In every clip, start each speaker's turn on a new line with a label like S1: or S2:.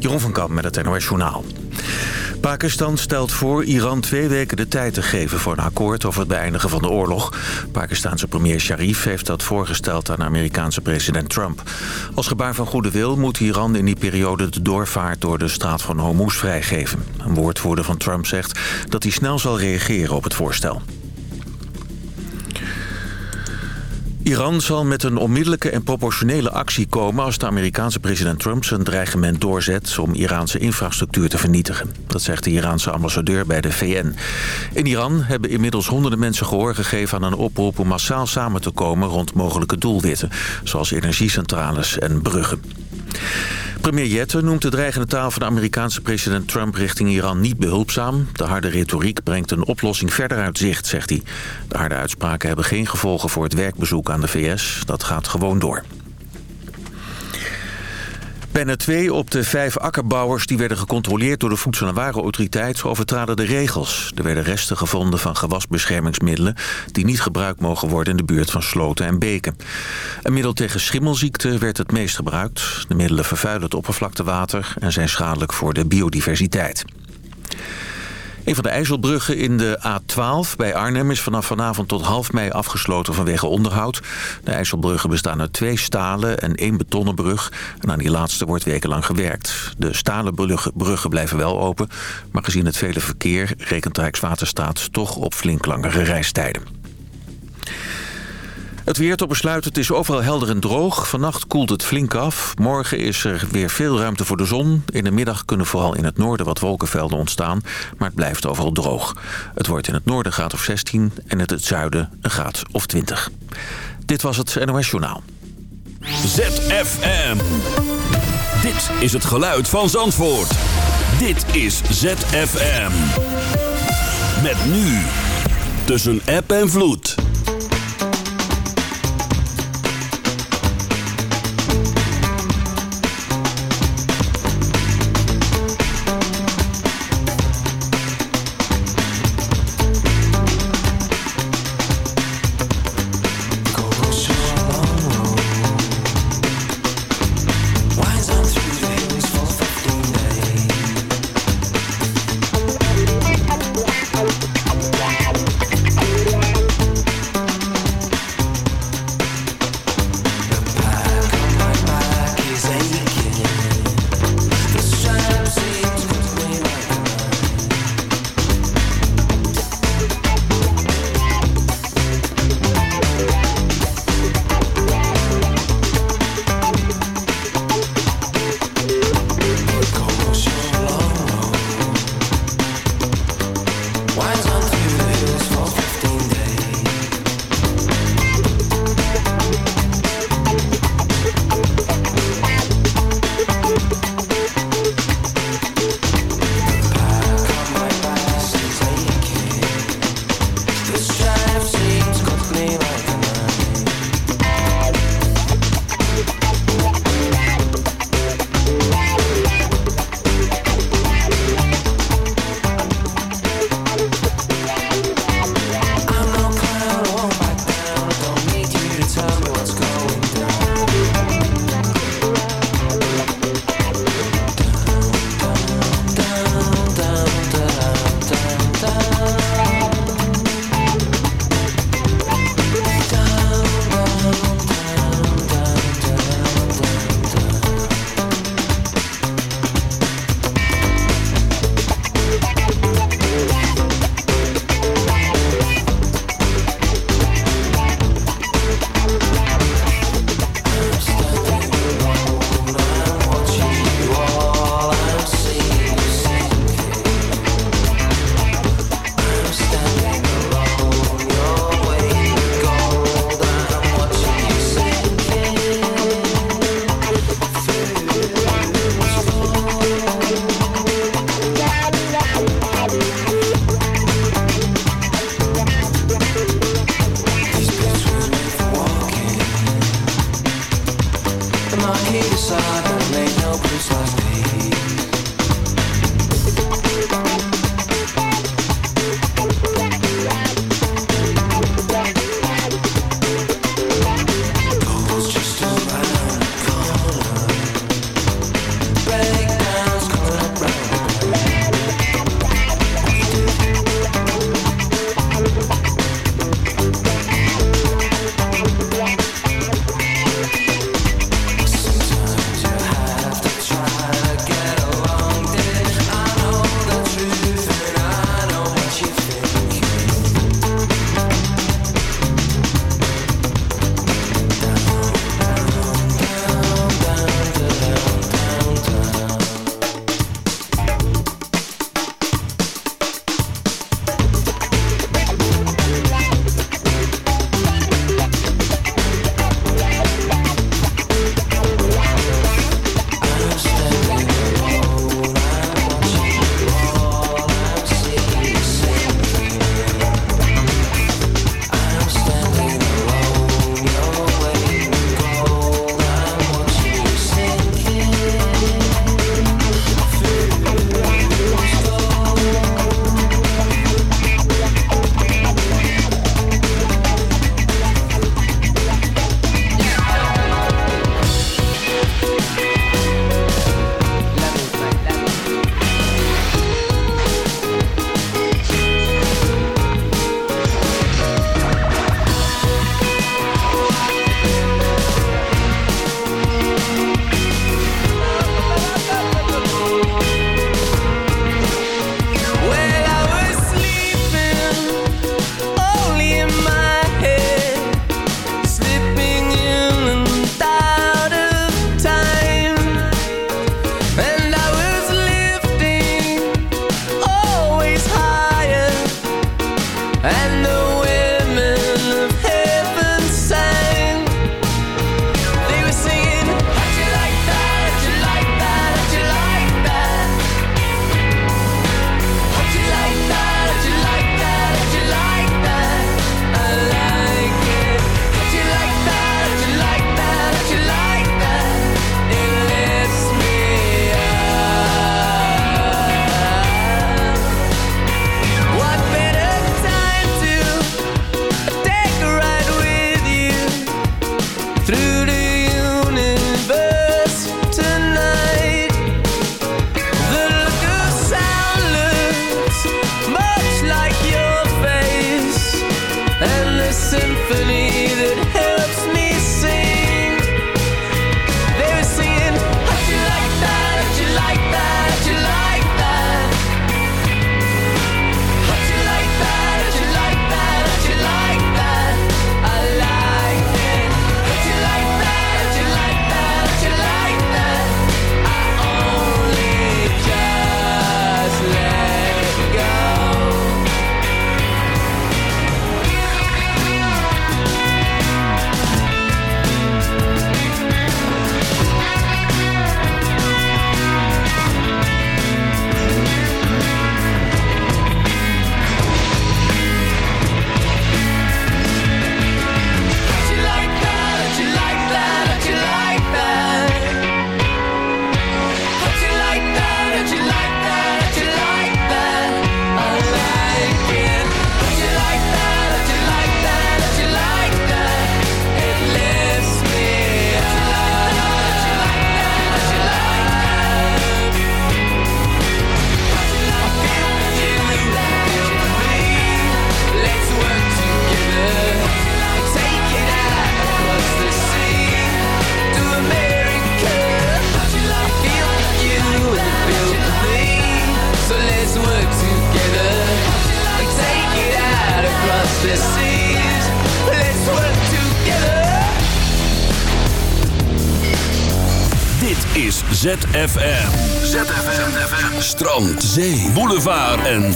S1: Jeroen van Kamp met het NOS Journaal. Pakistan stelt voor Iran twee weken de tijd te geven voor een akkoord over het beëindigen van de oorlog. Pakistanse premier Sharif heeft dat voorgesteld aan Amerikaanse president Trump. Als gebaar van goede wil moet Iran in die periode de doorvaart door de straat van Hormuz vrijgeven. Een woordvoerder van Trump zegt dat hij snel zal reageren op het voorstel. Iran zal met een onmiddellijke en proportionele actie komen... als de Amerikaanse president Trump zijn dreigement doorzet... om Iraanse infrastructuur te vernietigen. Dat zegt de Iraanse ambassadeur bij de VN. In Iran hebben inmiddels honderden mensen gehoor gegeven... aan een oproep om massaal samen te komen rond mogelijke doelwitten... zoals energiecentrales en bruggen. Premier Jette noemt de dreigende taal van de Amerikaanse president Trump richting Iran niet behulpzaam. De harde retoriek brengt een oplossing verder uit zicht, zegt hij. De harde uitspraken hebben geen gevolgen voor het werkbezoek aan de VS. Dat gaat gewoon door. Bijna twee op de vijf akkerbouwers die werden gecontroleerd door de Voedsel- en Warenautoriteit overtraden de regels. Er werden resten gevonden van gewasbeschermingsmiddelen die niet gebruikt mogen worden in de buurt van sloten en beken. Een middel tegen schimmelziekte werd het meest gebruikt. De middelen vervuilen het oppervlaktewater en zijn schadelijk voor de biodiversiteit. Een van de IJsselbruggen in de A12 bij Arnhem is vanaf vanavond tot half mei afgesloten vanwege onderhoud. De IJsselbruggen bestaan uit twee stalen en één betonnen brug. En aan die laatste wordt wekenlang gewerkt. De stalen bruggen blijven wel open, maar gezien het vele verkeer rekent Rijkswaterstaat toch op flink langere reistijden. Het weer tot besluit, het is overal helder en droog. Vannacht koelt het flink af. Morgen is er weer veel ruimte voor de zon. In de middag kunnen vooral in het noorden wat wolkenvelden ontstaan. Maar het blijft overal droog. Het wordt in het noorden graad of 16 en in het zuiden een graad of 20. Dit was het NOS Journaal.
S2: ZFM. Dit is het geluid van Zandvoort. Dit is ZFM. Met nu. Tussen app en vloed.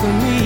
S3: for me.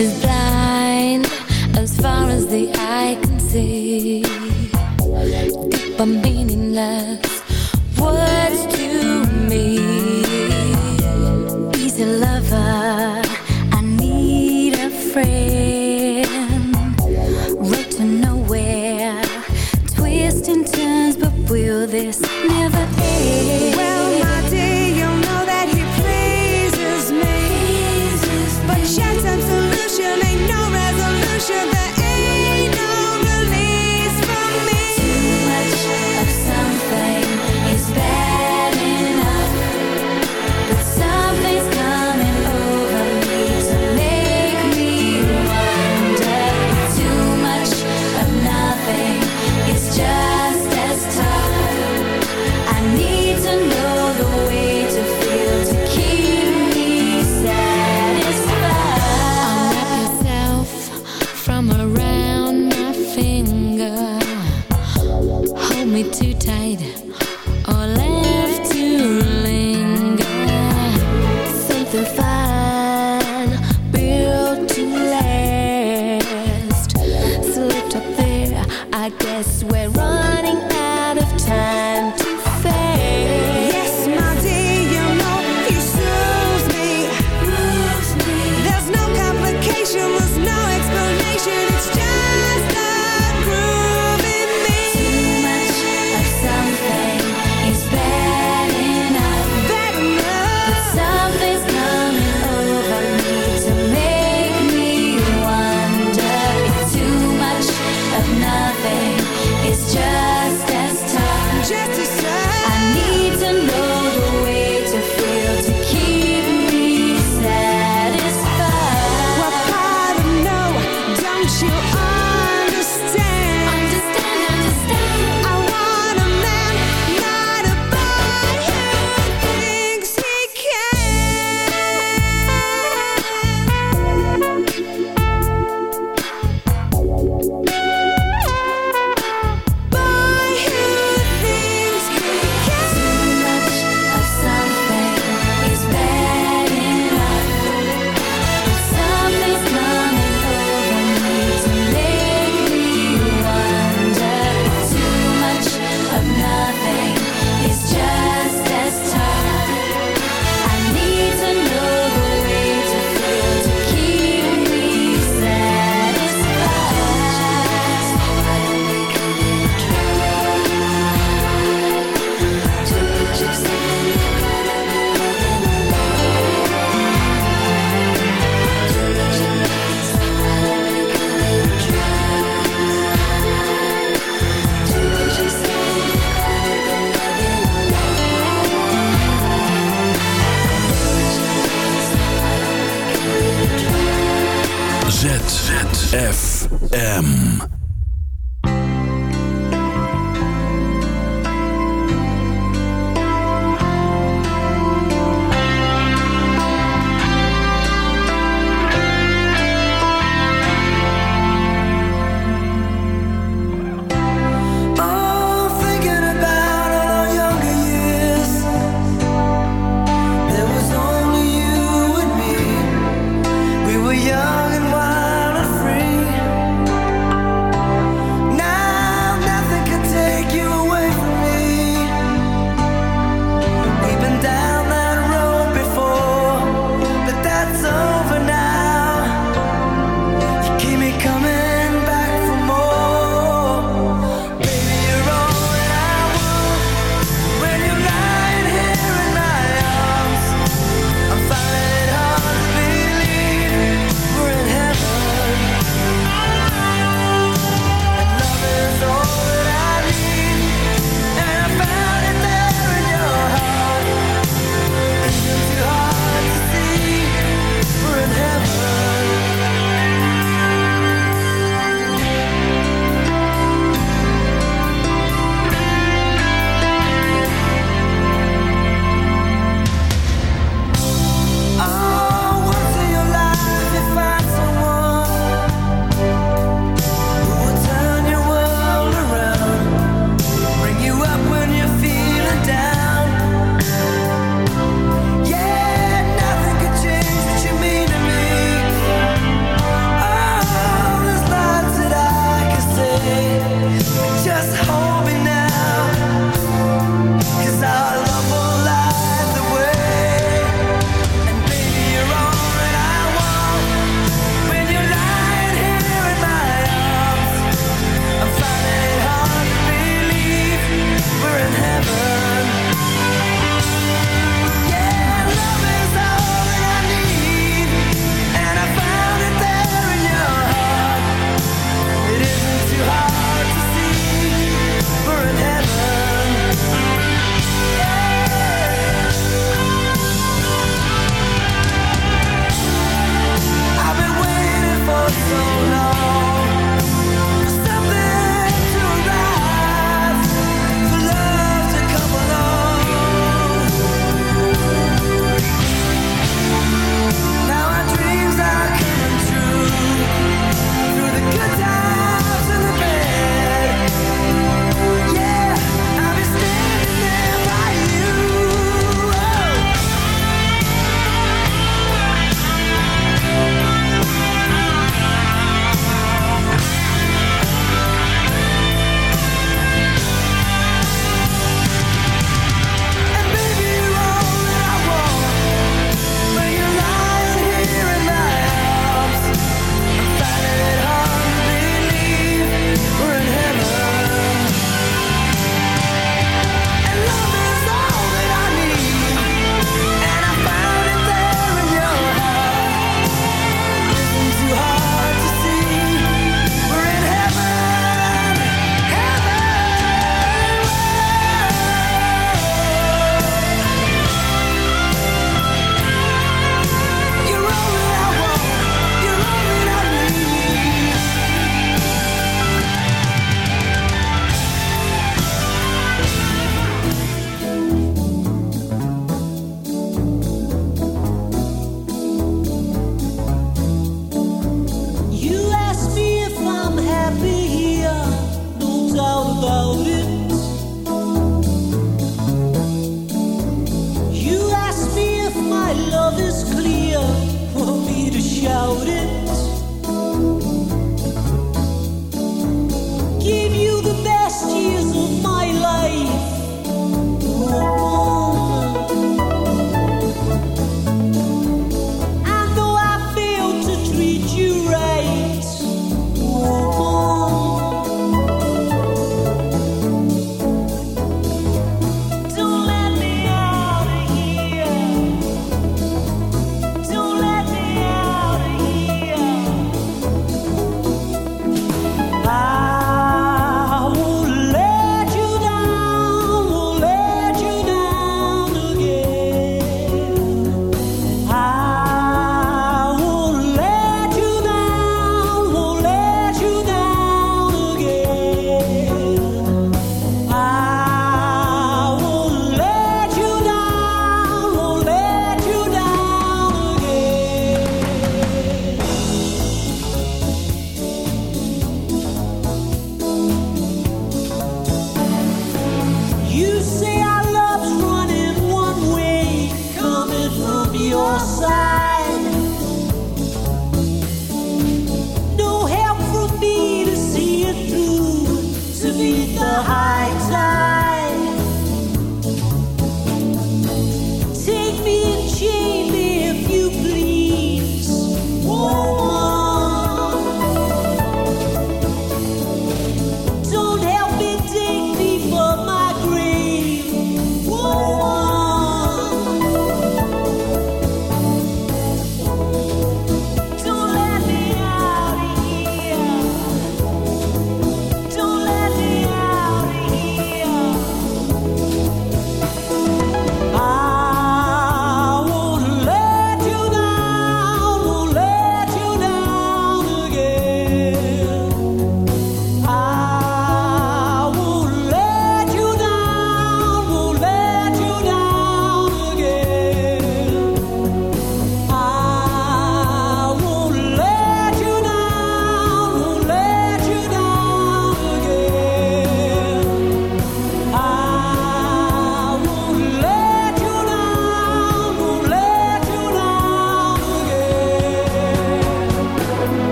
S3: звезда. Love is clear, for
S2: me to shout it.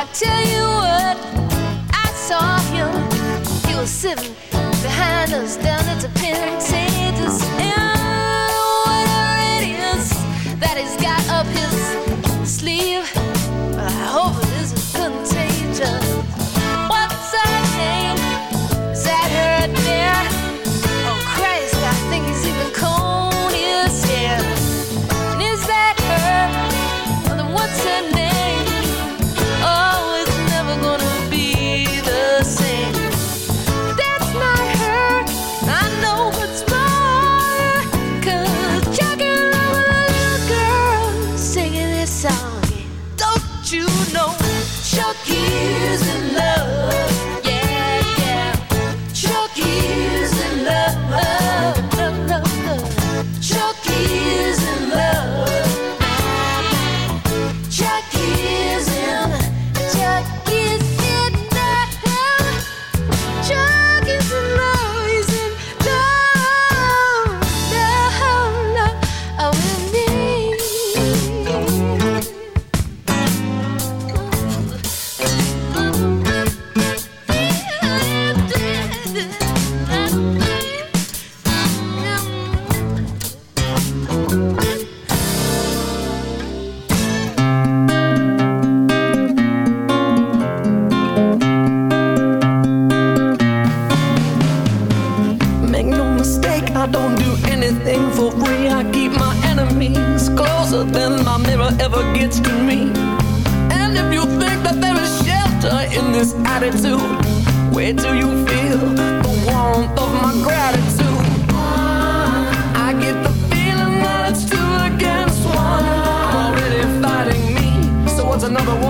S2: I
S4: tell you what, I saw him. He was sitting behind us down at the
S5: pin. Taylor's. number one.